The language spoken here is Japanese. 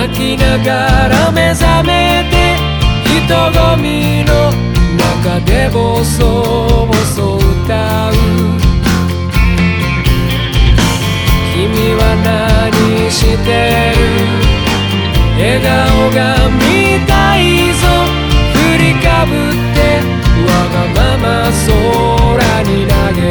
泣きながら目覚めて人混みの中でボソボソ歌う。君は何してる？笑顔が見たいぞ。振りかぶってわがまま空に投げ